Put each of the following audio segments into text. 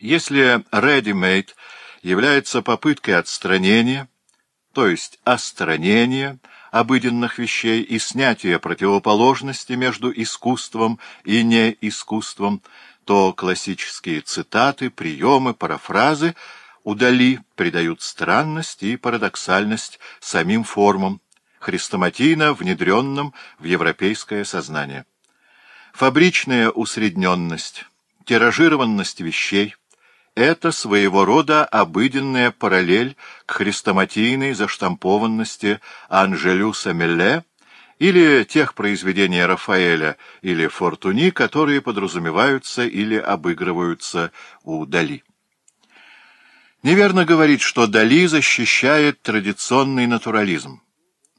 Если ready-made является попыткой отстранения, то есть остранения обыденных вещей и снятия противоположности между искусством и неискусством, то классические цитаты, приемы, парафразы удали придают странность и парадоксальность самим формам, хрестоматийно внедренным в европейское сознание. Фабричная усредненность, тиражированность вещей, это своего рода обыденная параллель к хрестоматийной заштампованности Анжелюса Мелле или тех произведений Рафаэля или Фортуни, которые подразумеваются или обыгрываются у Дали. Неверно говорить, что Дали защищает традиционный натурализм,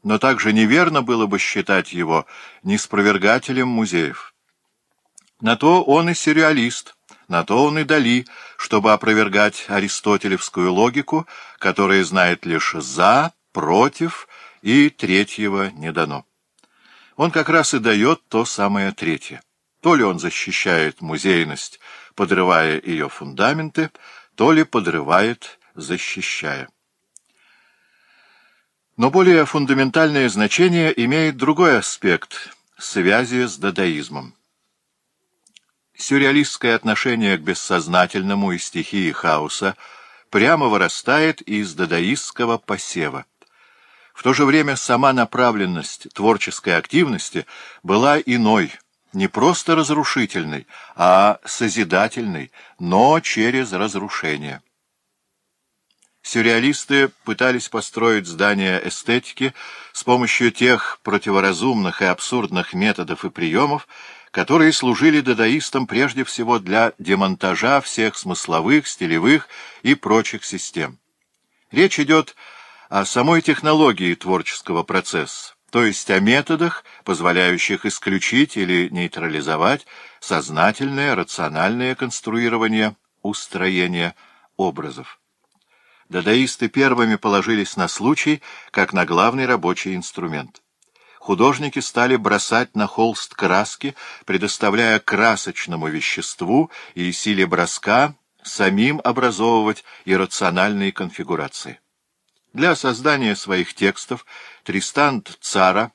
но также неверно было бы считать его неспровергателем музеев. На то он и сюрреалист – на то он и дали, чтобы опровергать аристотелевскую логику, которая знает лишь «за», «против» и «третьего» не дано. Он как раз и дает то самое третье. То ли он защищает музейность, подрывая ее фундаменты, то ли подрывает, защищая. Но более фундаментальное значение имеет другой аспект — связи с дадаизмом сюрреалистское отношение к бессознательному и стихии хаоса прямо вырастает из дадаистского посева. В то же время сама направленность творческой активности была иной, не просто разрушительной, а созидательной, но через разрушение. Сюрреалисты пытались построить здание эстетики с помощью тех противоразумных и абсурдных методов и приемов, которые служили дадаистам прежде всего для демонтажа всех смысловых, стилевых и прочих систем. Речь идет о самой технологии творческого процесса, то есть о методах, позволяющих исключить или нейтрализовать сознательное рациональное конструирование устроения образов. Дадаисты первыми положились на случай, как на главный рабочий инструмент художники стали бросать на холст краски, предоставляя красочному веществу и силе броска самим образовывать иррациональные конфигурации. Для создания своих текстов Тристант Цара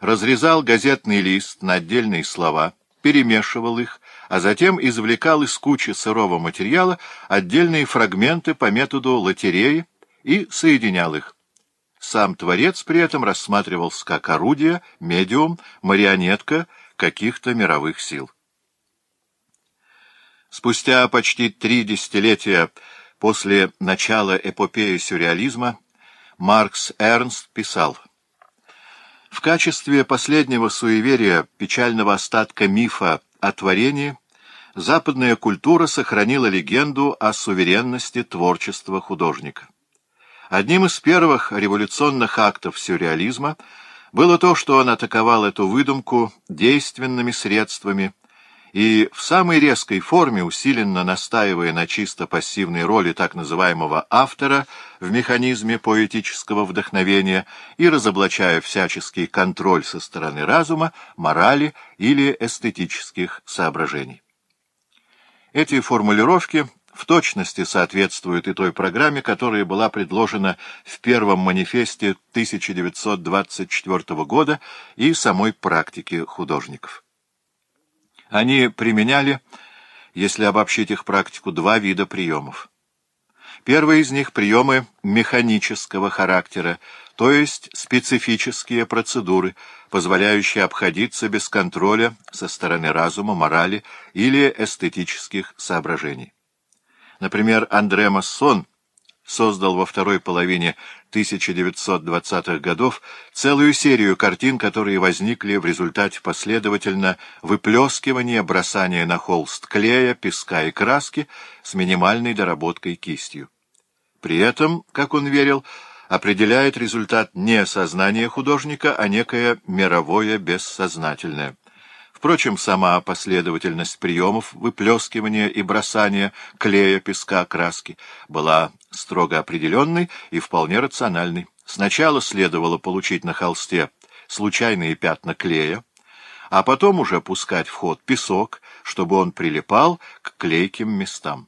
разрезал газетный лист на отдельные слова, перемешивал их, а затем извлекал из кучи сырого материала отдельные фрагменты по методу лотереи и соединял их. Сам творец при этом рассматривался как орудие, медиум, марионетка каких-то мировых сил. Спустя почти три десятилетия после начала эпопеи сюрреализма Маркс Эрнст писал «В качестве последнего суеверия, печального остатка мифа о творении, западная культура сохранила легенду о суверенности творчества художника». Одним из первых революционных актов сюрреализма было то, что он атаковал эту выдумку действенными средствами и в самой резкой форме, усиленно настаивая на чисто пассивной роли так называемого автора в механизме поэтического вдохновения и разоблачая всяческий контроль со стороны разума, морали или эстетических соображений. Эти формулировки в точности соответствует и той программе, которая была предложена в первом манифесте 1924 года и самой практике художников. Они применяли, если обобщить их практику, два вида приемов. Первый из них – приемы механического характера, то есть специфические процедуры, позволяющие обходиться без контроля со стороны разума, морали или эстетических соображений. Например, Андре Массон создал во второй половине 1920-х годов целую серию картин, которые возникли в результате последовательно выплескивания, бросания на холст клея, песка и краски с минимальной доработкой кистью. При этом, как он верил, определяет результат не сознание художника, а некое мировое бессознательное. Впрочем, сама последовательность приемов, выплескивания и бросания клея, песка, краски была строго определенной и вполне рациональной. Сначала следовало получить на холсте случайные пятна клея, а потом уже пускать в ход песок, чтобы он прилипал к клейким местам.